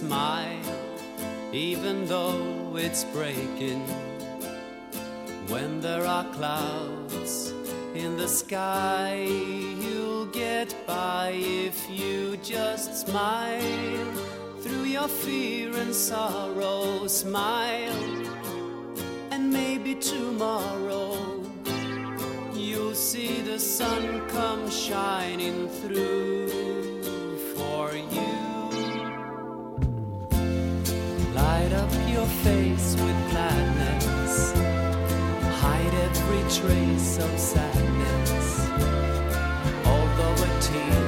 Smile, even though it's breaking. When there are clouds in the sky, you'll get by if you just smile through your fear and sorrow. Smile, and maybe tomorrow you'll see the sun come shining through for you. Your face with gladness, hide every trace of sadness. Although a tear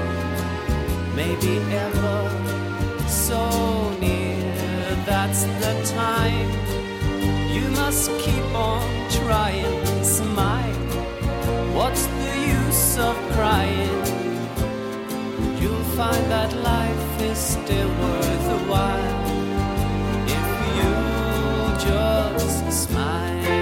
may be ever so near, that's the time you must keep on trying. Smile. What's the use of crying? You'll find that life is still worth worthwhile if smile.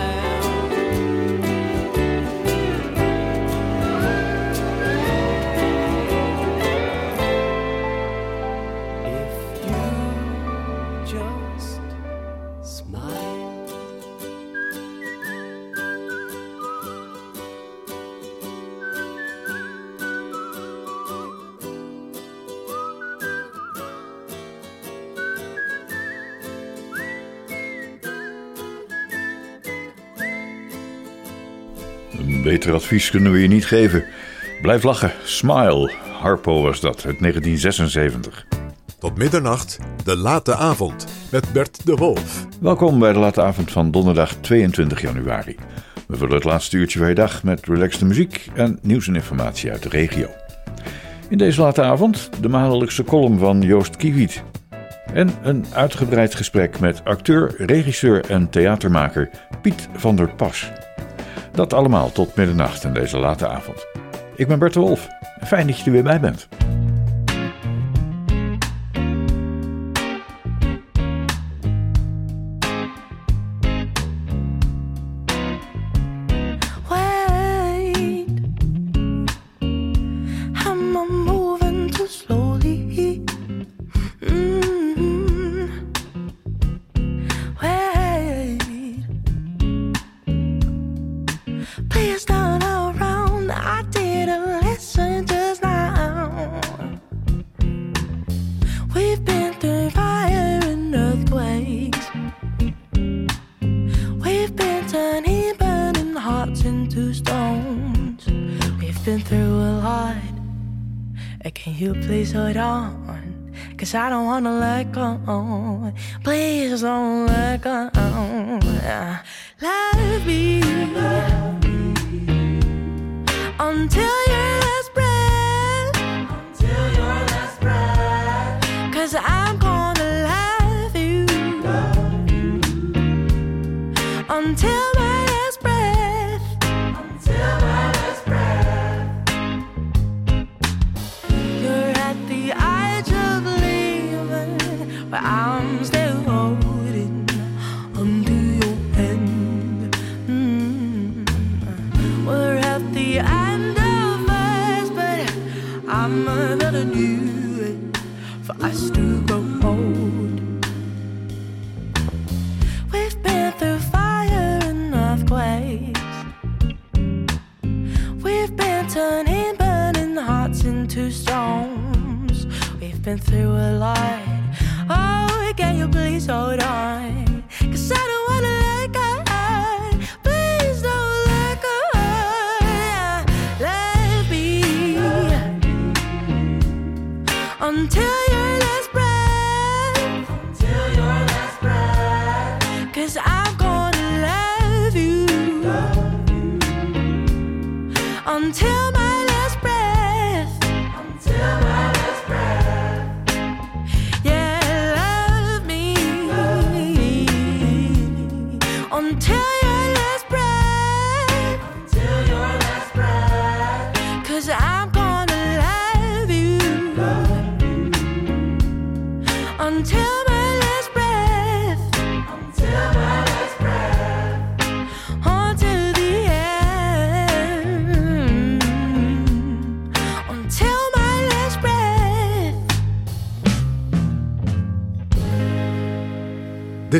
Beter advies kunnen we je niet geven. Blijf lachen. Smile. Harpo was dat, uit 1976. Tot middernacht, de late avond, met Bert de Wolf. Welkom bij de late avond van donderdag 22 januari. We vullen het laatste uurtje van je dag met relaxte muziek en nieuws en informatie uit de regio. In deze late avond de maandelijkse column van Joost Kiewiet. En een uitgebreid gesprek met acteur, regisseur en theatermaker Piet van der Pas. Dat allemaal tot middernacht in deze late avond. Ik ben Bert de Wolf. Fijn dat je er weer bij bent. I to grow old. We've been through fire and earthquakes. We've been turning burning hearts into stones. We've been through a lot. Oh, can you please hold on? Cause I don't wanna let go. Please don't let go. Let me until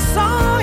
I saw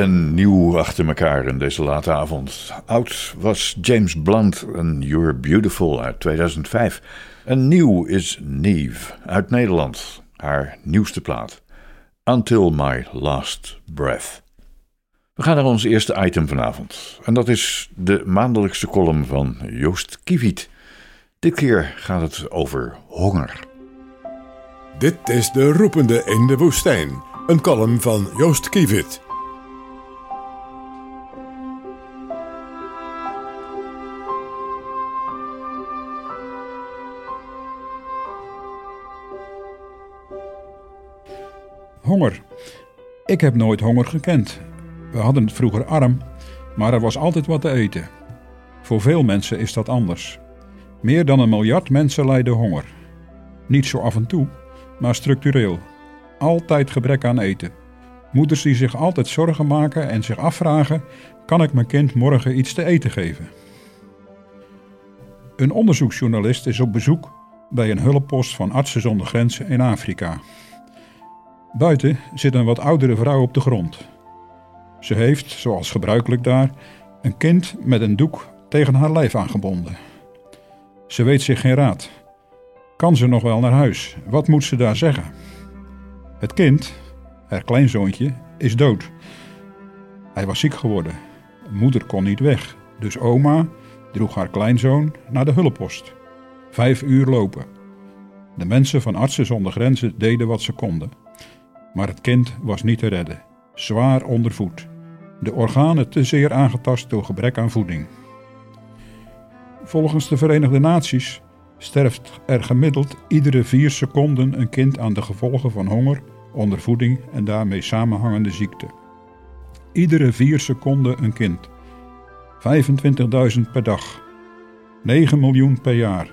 en nieuw achter elkaar in deze late avond. Oud was James Blunt en You're Beautiful uit 2005. En nieuw is Neve uit Nederland, haar nieuwste plaat. Until My Last Breath. We gaan naar ons eerste item vanavond. En dat is de maandelijkse column van Joost Kieviet. Dit keer gaat het over honger. Dit is De Roepende in de Woestijn. Een column van Joost Kievit. Honger. Ik heb nooit honger gekend. We hadden het vroeger arm, maar er was altijd wat te eten. Voor veel mensen is dat anders. Meer dan een miljard mensen lijden honger. Niet zo af en toe, maar structureel. Altijd gebrek aan eten. Moeders die zich altijd zorgen maken en zich afvragen: kan ik mijn kind morgen iets te eten geven? Een onderzoeksjournalist is op bezoek bij een hulppost van Artsen zonder Grenzen in Afrika. Buiten zit een wat oudere vrouw op de grond. Ze heeft, zoals gebruikelijk daar, een kind met een doek tegen haar lijf aangebonden. Ze weet zich geen raad. Kan ze nog wel naar huis? Wat moet ze daar zeggen? Het kind, haar kleinzoontje, is dood. Hij was ziek geworden. Moeder kon niet weg, dus oma droeg haar kleinzoon naar de hulppost. Vijf uur lopen. De mensen van Artsen zonder Grenzen deden wat ze konden. Maar het kind was niet te redden. Zwaar ondervoed. De organen te zeer aangetast door gebrek aan voeding. Volgens de Verenigde Naties sterft er gemiddeld iedere vier seconden een kind aan de gevolgen van honger, ondervoeding en daarmee samenhangende ziekte. Iedere vier seconden een kind. 25.000 per dag. 9 miljoen per jaar.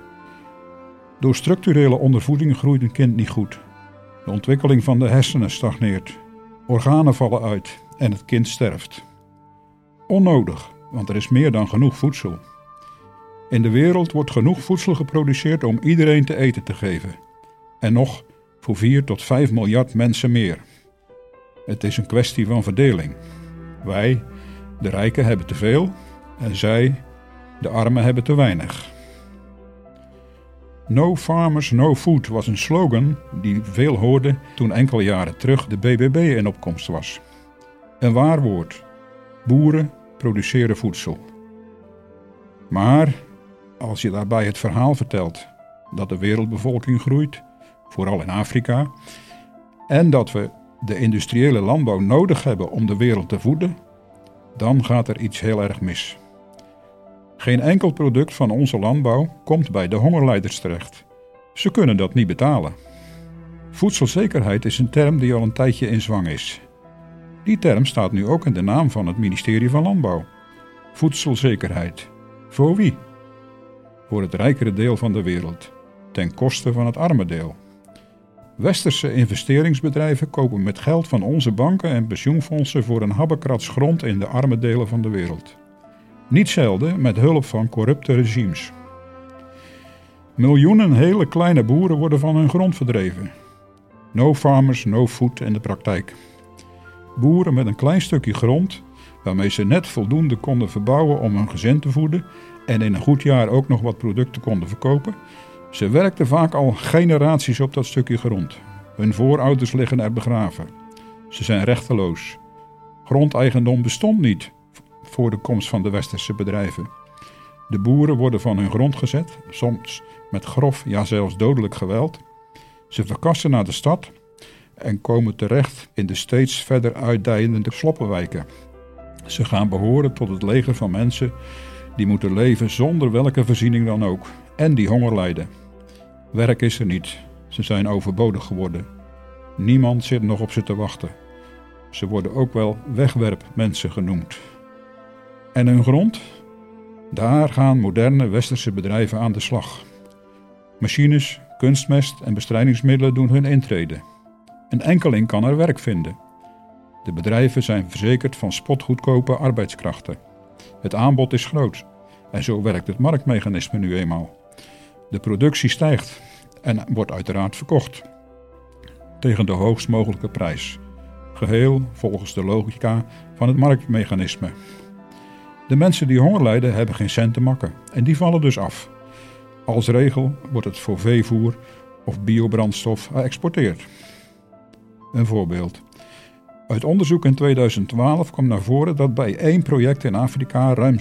Door structurele ondervoeding groeit een kind niet goed. De ontwikkeling van de hersenen stagneert. Organen vallen uit en het kind sterft. Onnodig, want er is meer dan genoeg voedsel. In de wereld wordt genoeg voedsel geproduceerd om iedereen te eten te geven. En nog voor 4 tot 5 miljard mensen meer. Het is een kwestie van verdeling. Wij, de rijken, hebben te veel en zij, de armen, hebben te weinig. No Farmers, No Food was een slogan die veel hoorde toen enkele jaren terug de BBB in opkomst was. Een waar woord. Boeren produceren voedsel. Maar als je daarbij het verhaal vertelt dat de wereldbevolking groeit, vooral in Afrika, en dat we de industriële landbouw nodig hebben om de wereld te voeden, dan gaat er iets heel erg mis. Geen enkel product van onze landbouw komt bij de hongerleiders terecht. Ze kunnen dat niet betalen. Voedselzekerheid is een term die al een tijdje in zwang is. Die term staat nu ook in de naam van het ministerie van Landbouw. Voedselzekerheid. Voor wie? Voor het rijkere deel van de wereld, ten koste van het arme deel. Westerse investeringsbedrijven kopen met geld van onze banken en pensioenfondsen voor een habbekrats grond in de arme delen van de wereld. Niet zelden met hulp van corrupte regimes. Miljoenen hele kleine boeren worden van hun grond verdreven. No farmers, no food in de praktijk. Boeren met een klein stukje grond, waarmee ze net voldoende konden verbouwen om hun gezin te voeden en in een goed jaar ook nog wat producten konden verkopen. Ze werkten vaak al generaties op dat stukje grond. Hun voorouders liggen er begraven. Ze zijn rechteloos. Grondeigendom bestond niet voor de komst van de westerse bedrijven. De boeren worden van hun grond gezet, soms met grof, ja zelfs dodelijk geweld. Ze verkassen naar de stad en komen terecht in de steeds verder uitdijende sloppenwijken. Ze gaan behoren tot het leger van mensen die moeten leven zonder welke voorziening dan ook en die honger lijden. Werk is er niet, ze zijn overbodig geworden. Niemand zit nog op ze te wachten. Ze worden ook wel wegwerpmensen genoemd. En hun grond? Daar gaan moderne westerse bedrijven aan de slag. Machines, kunstmest en bestrijdingsmiddelen doen hun intrede. Een enkeling kan er werk vinden. De bedrijven zijn verzekerd van spotgoedkope arbeidskrachten. Het aanbod is groot en zo werkt het marktmechanisme nu eenmaal. De productie stijgt en wordt uiteraard verkocht tegen de hoogst mogelijke prijs, geheel volgens de logica van het marktmechanisme. De mensen die honger lijden hebben geen cent te makken en die vallen dus af. Als regel wordt het voor veevoer of biobrandstof geëxporteerd. Een voorbeeld. Uit onderzoek in 2012 kwam naar voren dat bij één project in Afrika ruim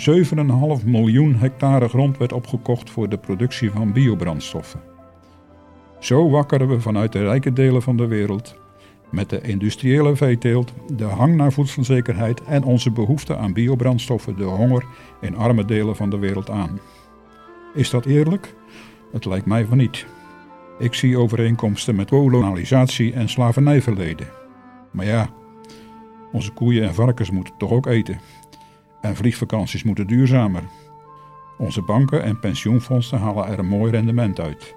7,5 miljoen hectare grond werd opgekocht voor de productie van biobrandstoffen. Zo wakkeren we vanuit de rijke delen van de wereld met de industriële veeteelt, de hang naar voedselzekerheid en onze behoefte aan biobrandstoffen de honger in arme delen van de wereld aan. Is dat eerlijk? Het lijkt mij van niet. Ik zie overeenkomsten met kolonisatie en slavernijverleden. Maar ja, onze koeien en varkens moeten toch ook eten. En vliegvakanties moeten duurzamer. Onze banken en pensioenfondsen halen er een mooi rendement uit.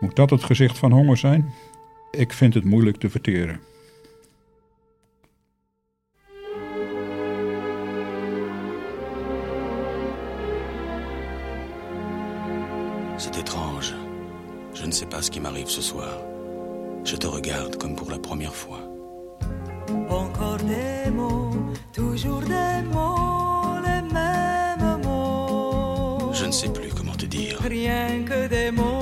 Moet dat het gezicht van honger zijn? Ik vind het moeilijk te verteren. C'est étrange. Je ne sais pas ce qui m'arrive ce soir. Je te regarde comme pour la première fois. Encore des mots, toujours des mots, les mêmes mots. Je ne sais plus comment te dire. Rien que des mots.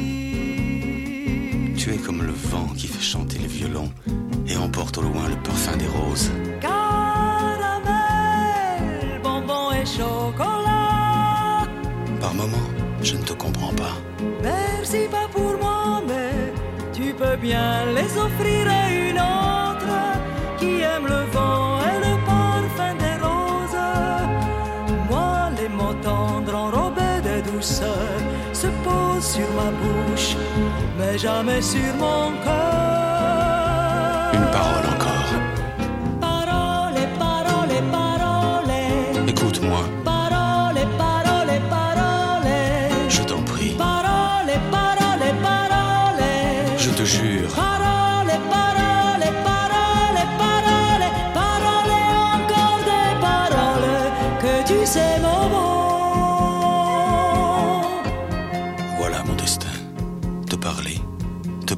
Vent qui fait chanter les violons et emporte au loin le parfum des roses. Caramel, bonbon et chocolat. Par moments, je ne te comprends pas. Merci pas pour moi, mais tu peux bien les offrir à une autre qui aime le vent et le parfum des roses. Moi, les mots tendres enrobés de douceur se posent sur ma bouche, mais jamais sur mon cœur. Une. Parole,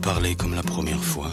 parler comme la première fois.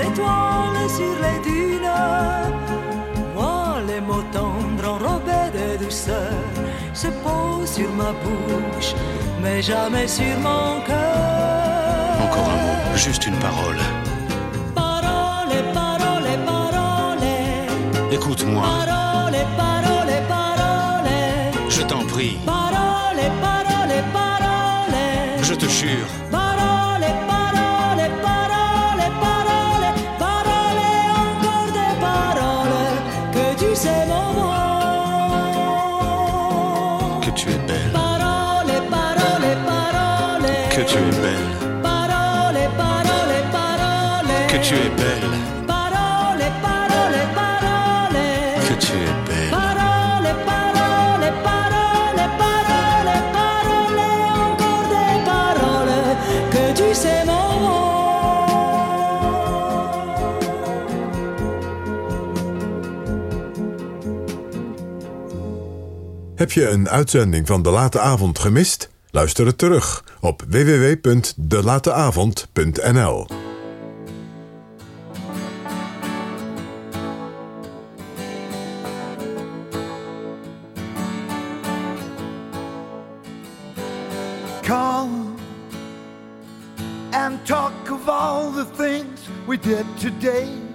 étoiles sur les dunes. Moi, les mots tendres enrobés de douceur se posent sur ma bouche, mais jamais sur mon cœur. Encore un mot, juste une parole. Parole, parole, parole. Écoute-moi, Parole, parole, parole. je t'en prie, Parole, parole, parole. je te jure. Heb je een uitzending van De Late Avond gemist? Luister het terug op www.delateavond.nl. Call and talk of all the things we did today.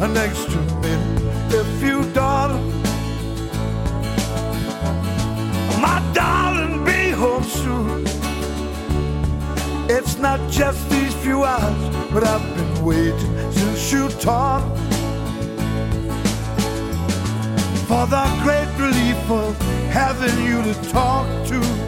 Wait to me if you, darling. My darling, be home soon. It's not just these few hours, but I've been waiting since you taught. For the great relief of having you to talk to.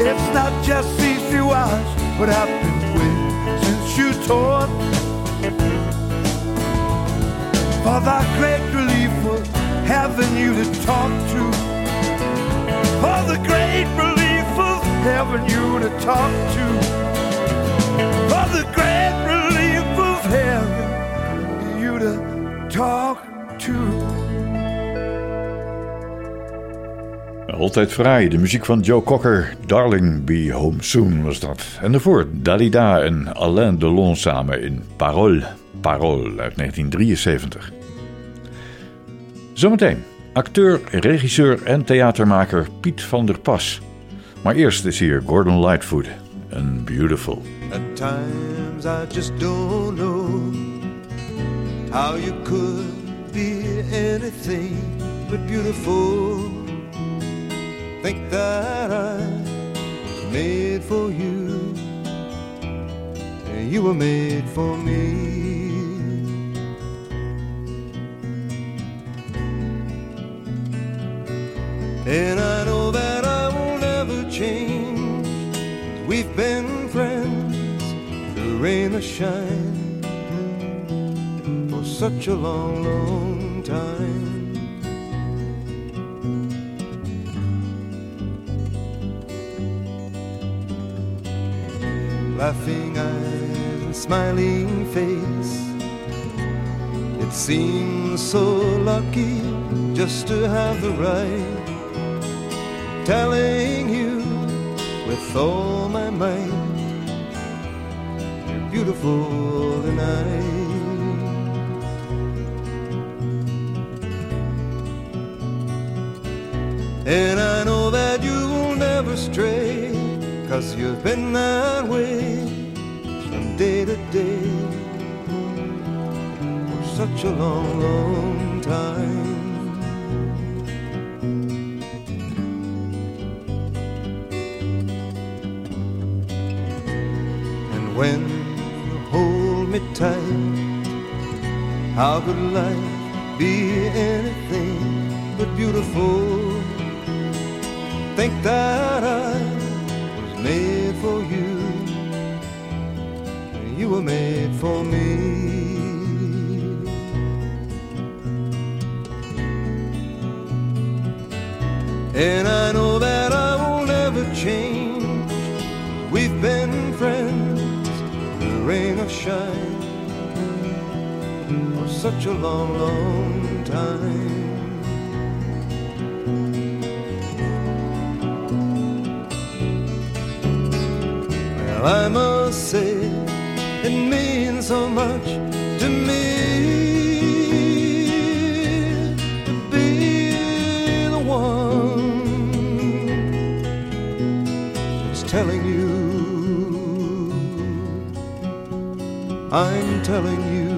It's not just these few hours, but I've been waiting since you told. For the great relief of having you to talk to. For the great relief of having you to talk to for the great relief of having you to talk to. Altijd fraai, de muziek van Joe Cocker, Darling Be Home Soon was dat. En daarvoor Dalida en Alain Delon samen in Parole, Parole uit 1973. Zometeen acteur, regisseur en theatermaker Piet van der Pas. Maar eerst is hier Gordon Lightfoot en Beautiful. At times I just don't know how you could be anything but beautiful. Think that I was made for you, and you were made for me. And I know that I will never change. We've been friends through rain or shine for such a long, long time. Laughing eyes and smiling face. It seems so lucky just to have the right telling you with all my might, you're beautiful tonight. And I cause you've been that way from day to day for such a long, long time. And when you hold me tight, how could life be anything but beautiful? Think that I for you, you were made for me. And I know that I will never change. We've been friends, the rain or shine, for such a long, long time. I must say it means so much to me. To be the one that's telling you. I'm telling you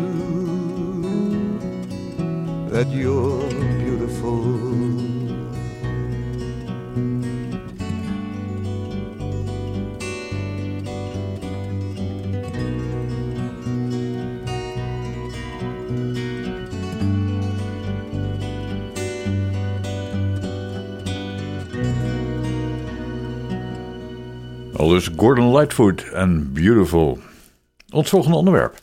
that you're Al dus Gordon Lightfoot en Beautiful. Ons volgende onderwerp.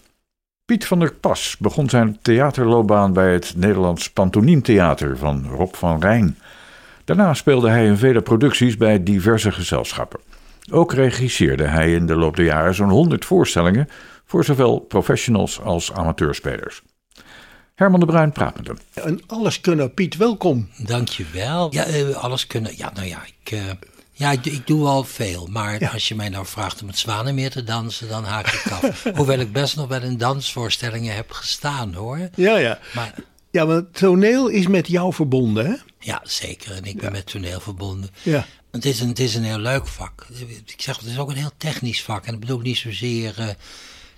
Piet van der Pas begon zijn theaterloopbaan bij het Nederlands Pantonietheater van Rob van Rijn. Daarna speelde hij in vele producties bij diverse gezelschappen. Ook regisseerde hij in de loop der jaren zo'n 100 voorstellingen voor zowel professionals als amateurspelers. Herman de Bruin praat met hem. Een alleskunner Piet, welkom. Dankjewel. Ja, eh, alles kunnen. Ja, nou ja, ik, eh, ja, ik, ik doe al veel. Maar als je mij nou vraagt om het Zwanenmeer te dansen, dan haak ik af. Hoewel ik best nog wel in dansvoorstellingen heb gestaan, hoor. Ja, ja. Maar Ja, het toneel is met jou verbonden, hè? ja, zeker. En ik ben met toneel verbonden. Ja. Het is, een, het is een heel leuk vak. Ik zeg, het is ook een heel technisch vak. En dat bedoel ik niet zozeer eh,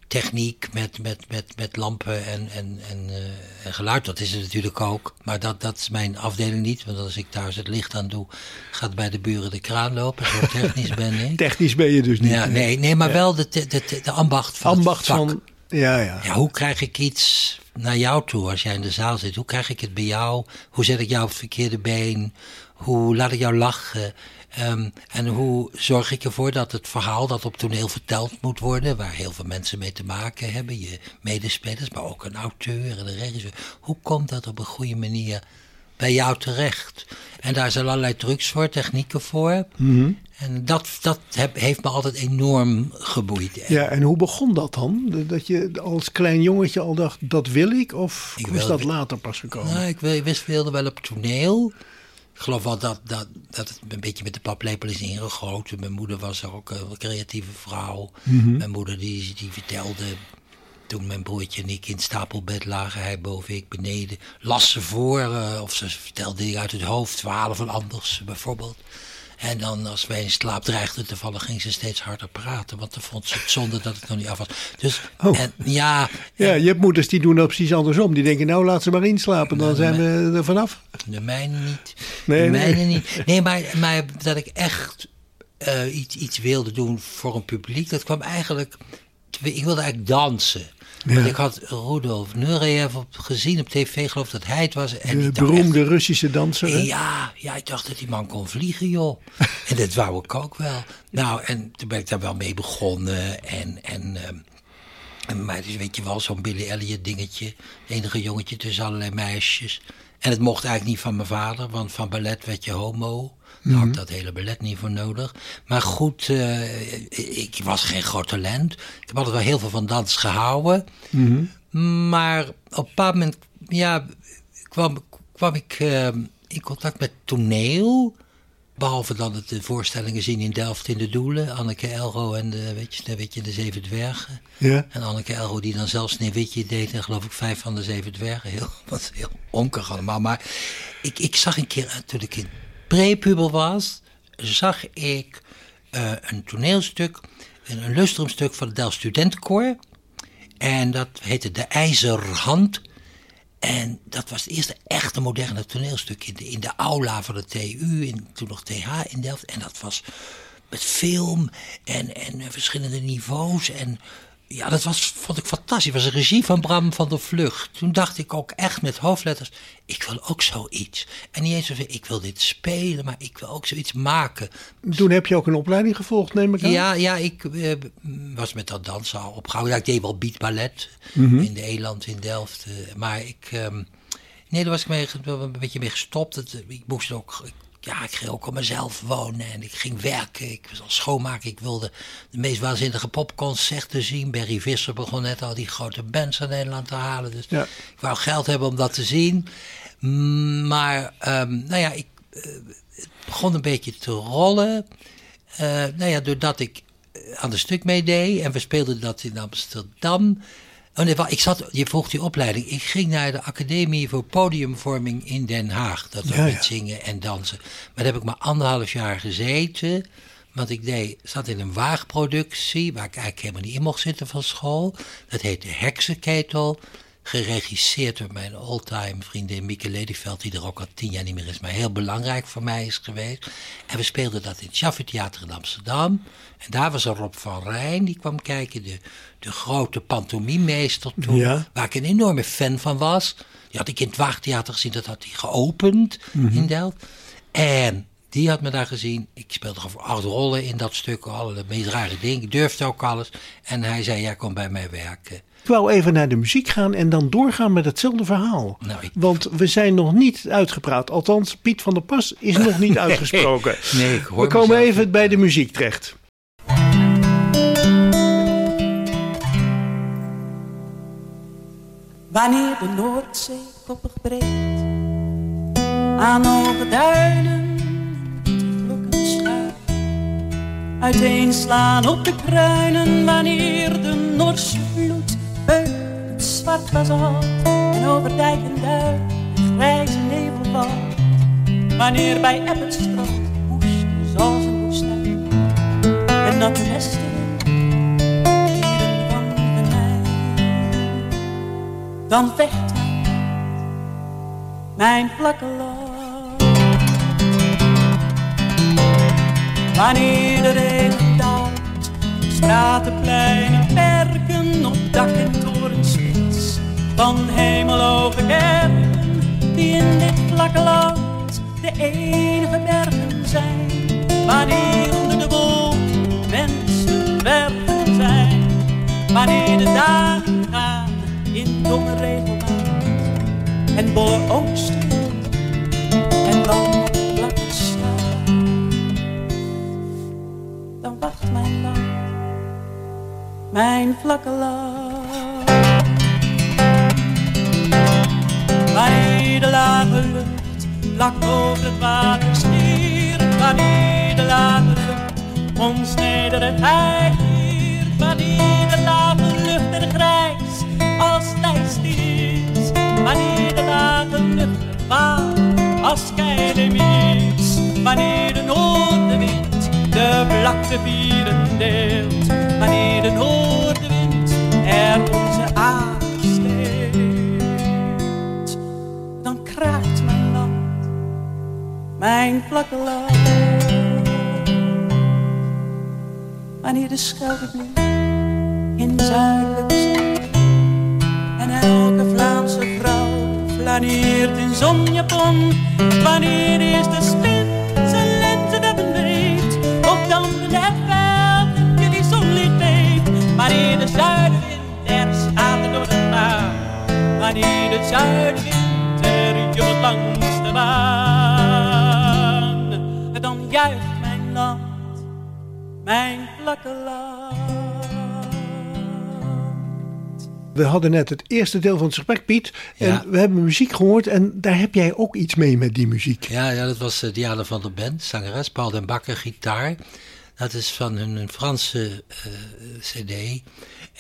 techniek met, met, met, met lampen en, en, en, eh, en geluid. Dat is het natuurlijk ook. Maar dat, dat is mijn afdeling niet. Want als ik thuis het licht aan doe, gaat bij de buren de kraan lopen. Zo technisch ben ik. Technisch ben je dus niet. Ja, nee, nee maar wel de, de, de, de ambacht van Ambacht het vak. van... Ja, ja. Ja, hoe krijg ik iets naar jou toe als jij in de zaal zit? Hoe krijg ik het bij jou? Hoe zet ik jou op het verkeerde been? Hoe laat ik jou lachen? Ehm, en hoe zorg ik ervoor dat het verhaal dat op toneel verteld moet worden, waar heel veel mensen mee te maken hebben, je medespelers, maar ook een auteur en een regisseur, hoe komt dat op een goede manier bij jou terecht? En daar zijn allerlei trucs voor, technieken voor. Mhm. En dat, dat heb, heeft me altijd enorm geboeid. Ja, en hoe begon dat dan? Dat je als klein jongetje al dacht, dat wil ik? Of Ik is dat later pas gekomen? Nou, ik wist wilde wel op toneel. Ik geloof wel dat, dat, dat het een beetje met de paplepel is ingegoten. Mijn moeder was ook een creatieve vrouw. Mhm. Mijn moeder die, die vertelde, toen mijn broertje en ik in het stapelbed lagen, hij boven, ik beneden, las ze voor. eh, of ze vertelde dingen uit het hoofd, verhalen van anders bijvoorbeeld. En dan als wij in slaap dreigden te vallen, ging ze steeds harder praten. Want dan vond ze het zonde dat het nog niet af was. Dus Oh. en, ja, Ja, je hebt moeders die doen dat precies andersom. Die denken, nou laat ze maar inslapen, dan zijn we er vanaf. De mijne niet. Nee, de nee. mijne niet. Nee, maar, maar dat ik echt eh, iets, iets wilde doen voor een publiek, dat kwam eigenlijk. Ik wilde eigenlijk dansen. Want ik had Rudolf Nureyev op, gezien op tv, geloof dat hij het was. En De beroemde Russische danser. hè? ja, ja, ik dacht dat die man kon vliegen, joh. en dat wou ik ook wel. Nou, en toen ben ik daar wel mee begonnen. En, en ehm, en, maar dus weet je wel, zo'n Billy Elliot dingetje. Enige jongetje tussen allerlei meisjes. En het mocht eigenlijk niet van mijn vader, want van ballet werd je homo. Daar had ik dat hele ballet niet voor nodig. Maar goed, eh, ik was geen groot talent. Ik heb altijd wel heel veel van dans gehouden. Maar op een bepaald moment ja, kwam, kwam ik eh, in contact met toneel. Behalve dan het de voorstellingen zien in Delft in de Doelen. Anneke Elro en de, weet je, weet je, de Zeven Dwergen. Ja. En Anneke Elro die dan zelfs Sneeuwwitje deed. En geloof ik vijf van de Zeven Dwergen. Heel, wat heel onkig allemaal. Maar ik, ik zag een keer, eh, toen ik in prepuber was... zag ik eh, een toneelstuk, een, een lustrumstuk van het Delft Studentenkoor. En dat heette De IJzerhand. En dat was het eerste echte moderne toneelstuk in de, in de aula van de TU, in, toen nog TH in Delft. En dat was met film en, en eh, verschillende niveaus. En ja, dat was, vond ik fantastisch. Het was een regie van Bram van der Vlucht. Toen dacht ik ook echt met hoofdletters, ik wil ook zoiets. En niet eens zoveel, ik wil dit spelen, maar ik wil ook zoiets maken. Toen heb je ook een opleiding gevolgd, neem ik aan? Ja, ja ik eh, was met dat dansen al opgehouden. Ik deed wel beatballet in de Eland in Delft. eh, maar ik... ehm, nee, daar was ik mee, een beetje mee gestopt. Het, ik moest ook... ik- ja, ik ging ook op mezelf wonen en ik ging werken. Ik was al schoonmaken. Ik wilde de meest waanzinnige popconcerten zien. Barry Visser begon net al die grote bands aan Nederland te halen. Dus Ja. ik wou geld hebben om dat te zien. Mm, Maar, ehm, nou ja, ik, eh, het begon een beetje te rollen. Eh, nou ja, doordat ik eh, aan de stuk meedeed en we speelden dat in Amsterdam. Oh nee, ik zat, je vroeg die opleiding. Ik ging naar de Academie voor Podiumvorming in Den Haag. Dat was Ja, met ja. zingen en dansen. Maar daar heb ik maar anderhalf jaar gezeten. Want ik deed, zat in een waagproductie, waar ik eigenlijk helemaal niet in mocht zitten van school. Dat heette Heksenketel. Geregisseerd door mijn oldtime vriendin Mieke Lelyveld, die er ook al tien jaar niet meer is, maar heel belangrijk voor mij is geweest. En we speelden dat in het Theater in Amsterdam. En daar was er Rob van Rijn, die kwam kijken, de, de grote pantomimeester toen, Ja. waar ik een enorme fan van was. Die had ik in het Waagtheater gezien, dat had hij geopend in Delft. En die had me daar gezien. Ik speelde gewoon acht rollen in dat stuk, alle meest rare dingen. Ik durfde ook alles. En hij zei, jij komt bij mij werken. Ik wou even naar de muziek gaan en dan doorgaan met hetzelfde verhaal. Nou, ik- Want we zijn nog niet uitgepraat. Althans, Piet van der Pas is nog niet uitgesproken. Nee, ik hoor We komen mezelf. even bij de muziek terecht. Wanneer de Noordzee koppig breekt aan hoge duinen te vlokken uiteenslaan op de kruinen wanneer de Noorse vloed beukt het zwart basalt en over dijk en duin grijze nevel valt wanneer bij eb het strand woest zoals een woestijn en natte nesten dieren van venijn dan vecht mijn vlakke land. Wanneer de regen daalt, straten, pleinen, dak en torenspits van hemelhoge kerken, die in dit vlakke land de enige bergen zijn. Wanneer onder de wolken mensen bergen zijn, wanneer de dagen gaan in domme regelmaat en bolle oogsten en dan mijn vlakke land. De lage lucht vlak over het water stiert, wanneer de lage lucht ons neder het heiligt, wanneer de lage lucht er grijs als lijst is, wanneer de lage lucht vaart als keilemiets, wanneer de noordenwind de vlakte vieren deelt, wanneer de noordenwind er onze aarde kraakt mijn land, mijn vlakke land. Wanneer de Schelde bloeit in zuidelijk zon en elke Vlaamse vrouw flaneert in zonjapon. Wanneer is de spin zijn lentedeppen breed, of dan de veld jullie zonlicht beeft. Wanneer de zuidenwind er staat door het maar, wanneer de zuidenwind er jolt langs de baan, dan juicht mijn land, mijn vlakke land. We hadden net het eerste deel van het gesprek, Piet. En Ja. we hebben muziek gehoord en daar heb jij ook iets mee met die muziek. Ja, ja dat was eh, Diana van der Bent, zangeres. Paul den Bakker, gitaar. Dat is van hun, Franse eh, cd,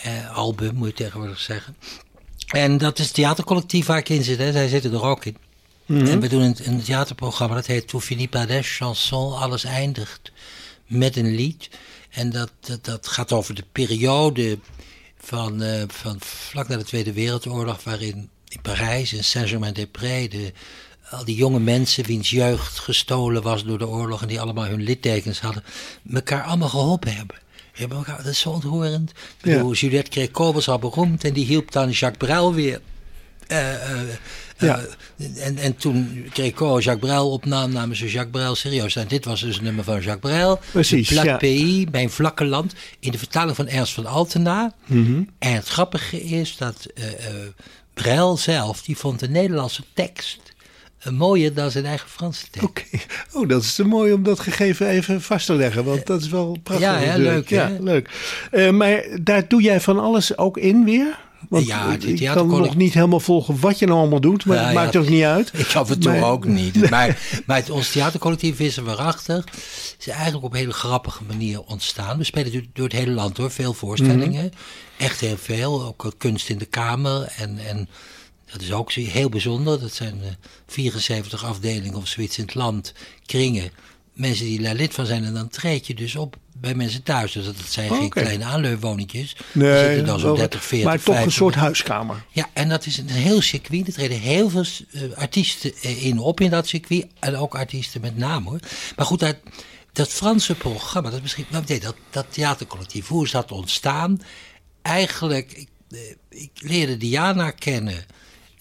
eh, album moet je tegenwoordig zeggen. En dat is het theatercollectief waar ik in zit. Hè. Zij zitten er ook in. En we doen een, een theaterprogramma dat heet finit par des chansons. Alles eindigt met een lied. En dat, dat, dat gaat over de periode van, eh, van vlak na de Tweede Wereldoorlog... waarin in Parijs, in Saint-Germain-des-Prés... de al die jonge mensen wiens jeugd gestolen was door de oorlog... en die allemaal hun littekens hadden... elkaar allemaal geholpen hebben. Hebben elkaar, dat is zo ontroerend. Bedoel, Juliette Créco was al beroemd... en die hielp dan Jacques Brel weer... eh, eh, eh, Ja. en, en toen Créco Jacques Brel opnam, namen ze Jacques Brel serieus. En dit was dus een nummer van Jacques Brel. Precies, Plat ja. Pays, Mijn Vlakke Land. In de vertaling van Ernst van Altena. Mhm. En het grappige is dat eh eh, Brel zelf, die vond de Nederlandse tekst eh, mooier dan zijn eigen Franse tekst. Oké. Oh, dat is te mooi om dat gegeven even vast te leggen. Want dat is wel prachtig. Ja, natuurlijk. leuk, Ja, hè? leuk. Eh, maar daar doe jij van alles ook in weer? Want Ja, ik kan nog niet helemaal volgen wat je nou allemaal doet. Maar Ja, het ja. maakt ook niet uit. Ik af en toe Maar- ook niet. Maar, maar het, ons theatercollectief is er waarachtig. Het is eigenlijk op een hele grappige manier ontstaan. We spelen door, door het hele land hoor, veel voorstellingen. Mhm. Echt heel veel. Ook eh, kunst in de kamer. En, en dat is ook heel bijzonder. Dat zijn eh, 74 afdelingen of zoiets in het land. Kringen. Mensen die daar lid van zijn. En dan treed je dus op bij mensen thuis. Dus dat zijn geen kleine aanleunwoningjes. Nee, er zitten dan zo'n wel- 30, 40, maar toch een 50 soort huiskamer. ja, en dat is een heel circuit. Er treden heel veel eh, artiesten eh, in op in dat circuit. En ook artiesten met naam hoor. Maar goed, dat, dat Franse programma, dat is misschien. Nee, dat, dat theatercollectief, hoe is dat ontstaan? Eigenlijk, ik, eh, ik leerde Diana kennen.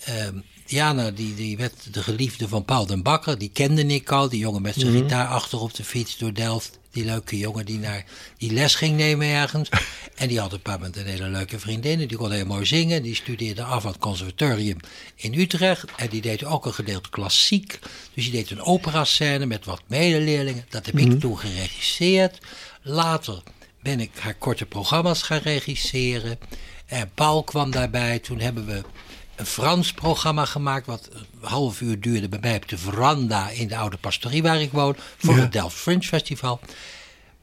Ehm, Diana, die, die werd de geliefde van Paul den Bakker. Die kende ik al. Die jongen met zijn gitaar achter op de fiets door Delft. Die leuke jongen die, naar, die les ging nemen ergens. En die had een paar met een hele leuke vriendin. Die kon heel mooi zingen. Die studeerde af aan het conservatorium in Utrecht. En die deed ook een gedeelte klassiek. Dus die deed een operascène met wat medeleerlingen. Dat heb ik toen geregisseerd. Later ben ik haar korte programma's gaan regisseren. En Paul kwam daarbij. Toen hebben we een Frans programma gemaakt. wat een half uur duurde bij mij op de veranda in de oude pastorie waar ik woon. voor het Delft Fringe Festival.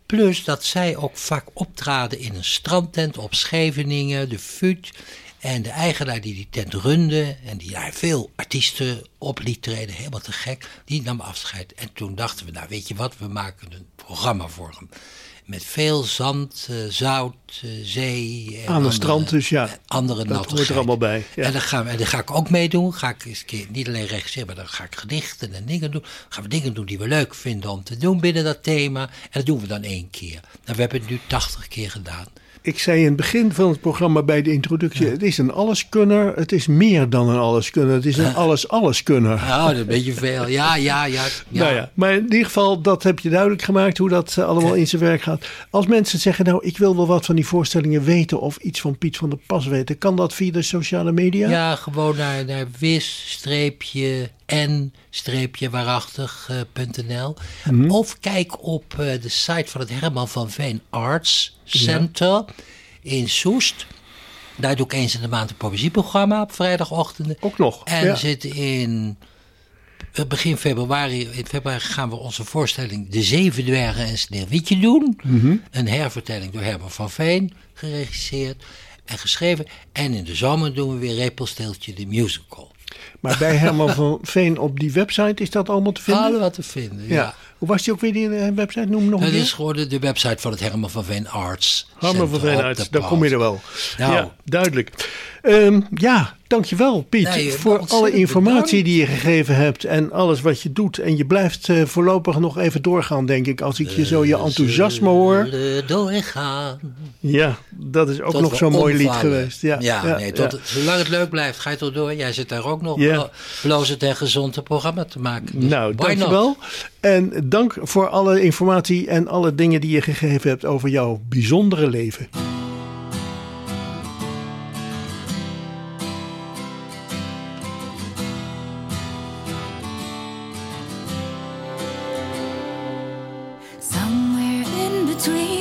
Plus dat zij ook vaak optraden in een strandtent op Scheveningen, de FUT. En de eigenaar die die tent runde en die daar veel artiesten op liet treden, helemaal te gek, die nam afscheid. En toen dachten we, nou weet je wat, we maken een programma voor hem. Met veel zand, eh, zout, eh, zee. en Aan het andere- strand, dus ja. Andere Dat hoort er allemaal bij. Ja. En, dan gaan we, en daar ga ik ook meedoen. Ga ik eens een keer niet alleen regisseren, maar dan ga ik gedichten en dingen doen. gaan we dingen doen die we leuk vinden om te doen binnen dat thema. En dat doen we dan één keer. Nou, we hebben het nu 80 keer gedaan. Ik zei in het begin van het programma bij de introductie: het is een alleskunner. Het is meer dan een alleskunner. Het is een alles-alleskunner. Nou, dat is een beetje veel. Ja, ja, ja. ja. Nou ja, maar in ieder geval, dat heb je duidelijk gemaakt hoe dat eh, allemaal in zijn werk gaat. Als mensen zeggen, nou, ik wil wel wat van die voorstellingen weten of iets van Piet van der Pas weten, kan dat via de sociale media? Ja, gewoon naar, naar wis-n-waarachtig.nl. Of kijk op eh, de site van het Herman van Veen Arts Center in Soest. Daar doe ik eens in de maand een poëzieprogramma op vrijdagochtenden. Ook nog. En ja. zitten in eh, begin februari, in februari gaan we onze voorstelling De Zeven Dwergen en Sneeuwwitje doen. Mhm. Een hervertelling door Herman van Veen, geregisseerd en geschreven. En in de zomer doen we weer Repelsteeltje de musical. Maar bij Herman van Veen op die website is dat allemaal te vinden? Alle wat te vinden, ja. ja. Hoe was die ook weer, die eh, website? Noem nog keer. is gewoon de, website van het Herman van Veen Arts. Herman van Veen de daar kom je er wel. Nou. Ja, duidelijk. Ehm, ja, dankjewel Piet Nee, voor alle informatie bedankt. die je gegeven hebt en alles wat je doet. En je blijft eh, voorlopig nog even doorgaan, denk ik, als ik je zo je enthousiasme hoor. Doorgaan. Ja, dat is ook Tot nog zo'n mooi lied geweest. Ja, ja, nee, tot, ja. zolang het leuk blijft, ga je toch door. Jij zit daar ook nog blo- blozend en gezond een programma te maken. Dus Nou, why not? dankjewel. En dank voor alle informatie en alle dingen die je gegeven hebt over jouw bijzondere leven. Between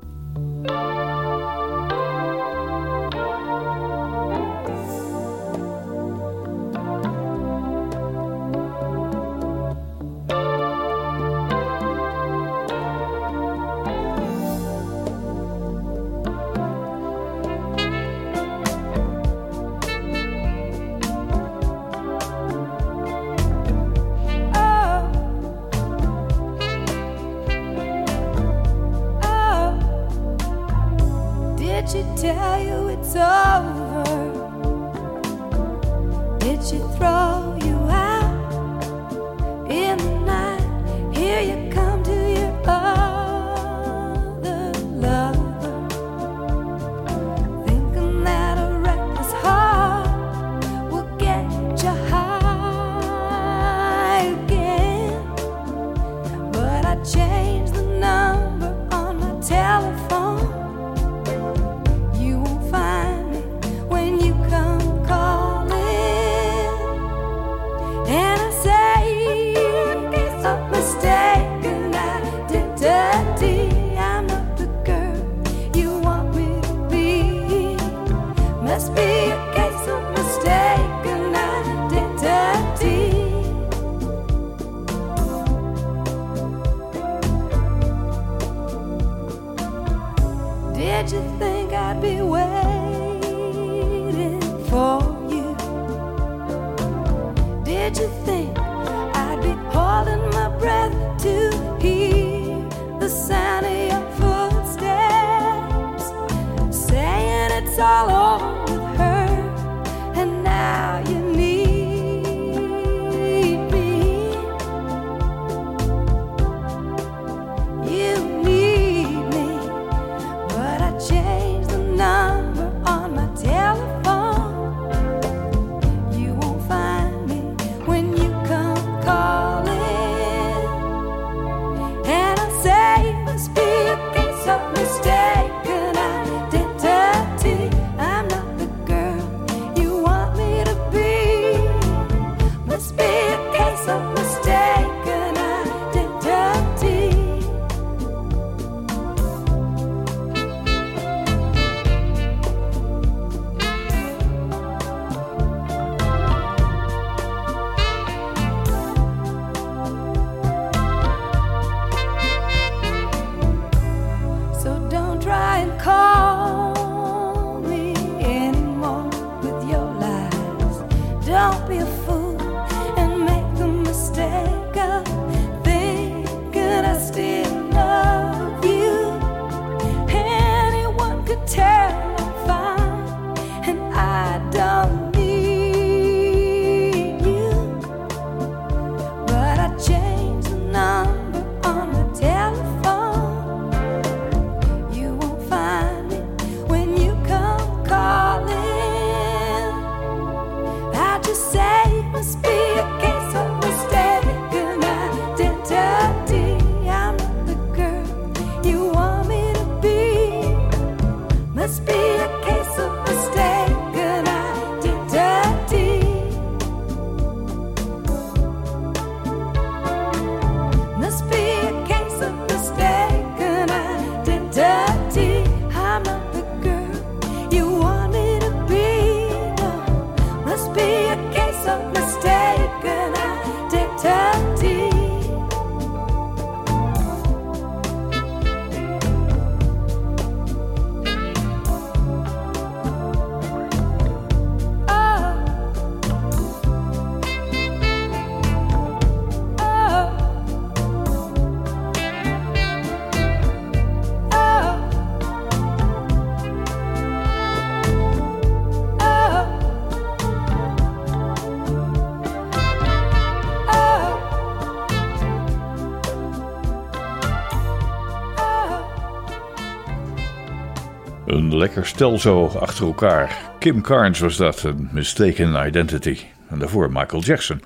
Een lekker stel zo achter elkaar. Kim Carnes was dat, een mistaken identity. En daarvoor Michael Jackson.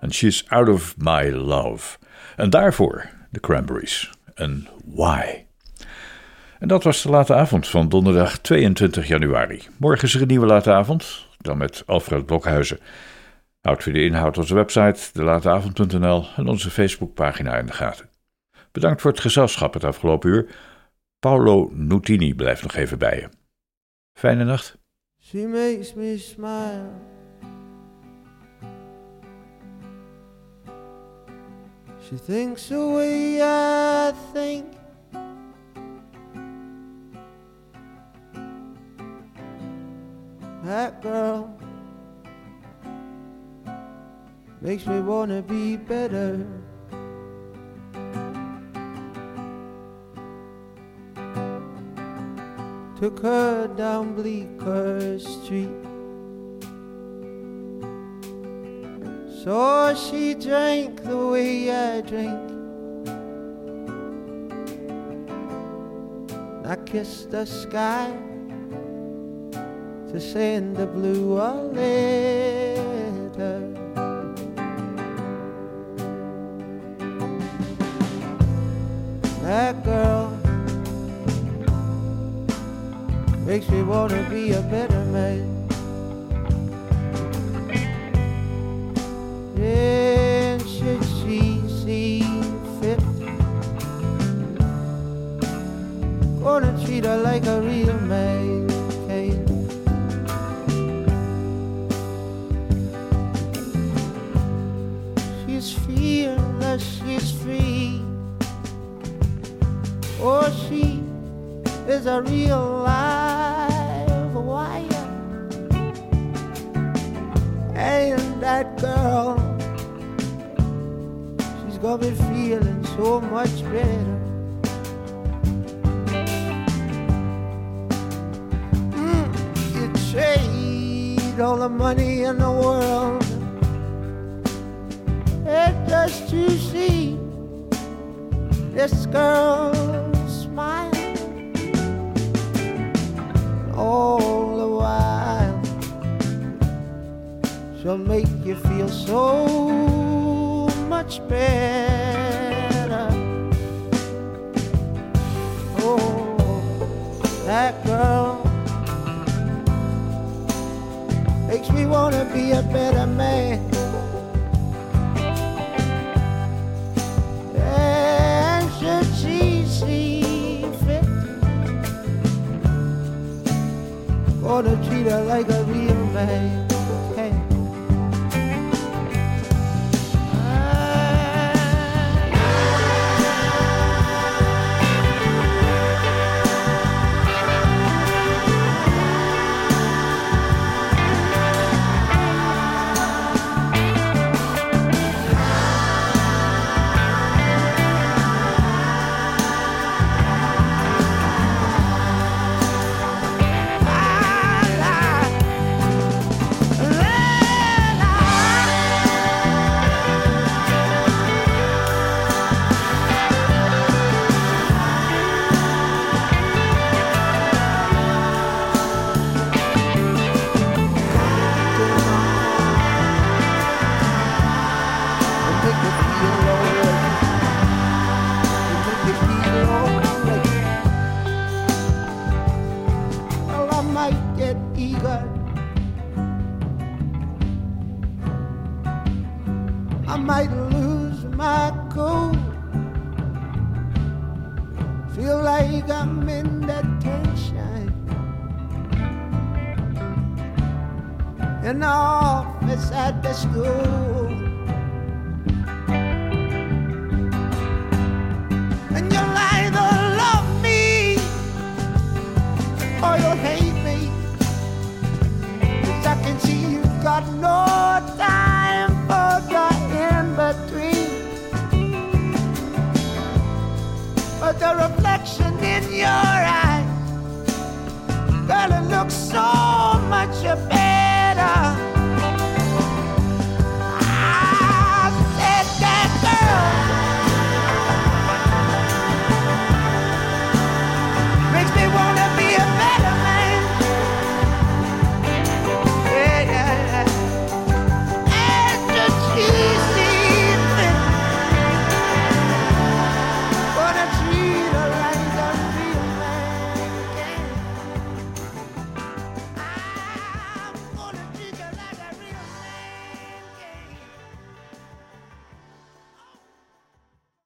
En She's Out of My Love. En daarvoor de Cranberries. En Why. En dat was de late avond van donderdag 22 januari. Morgen is er een nieuwe late avond. Dan met Alfred Blokhuizen. Houd u de inhoud onze website, delateavond.nl en onze Facebookpagina in de gaten. Bedankt voor het gezelschap het afgelopen uur. Paolo Nutini blijft nog even bij je. Fijne nacht. She makes me smile. She thinks the way I think. That girl makes me wanna be better. Took her down Bleecker Street. So she drank the way I drink. I kissed the sky to send the blue a letter. That girl makes me wanna be a better man. And should she see fit, gonna treat her like a real man.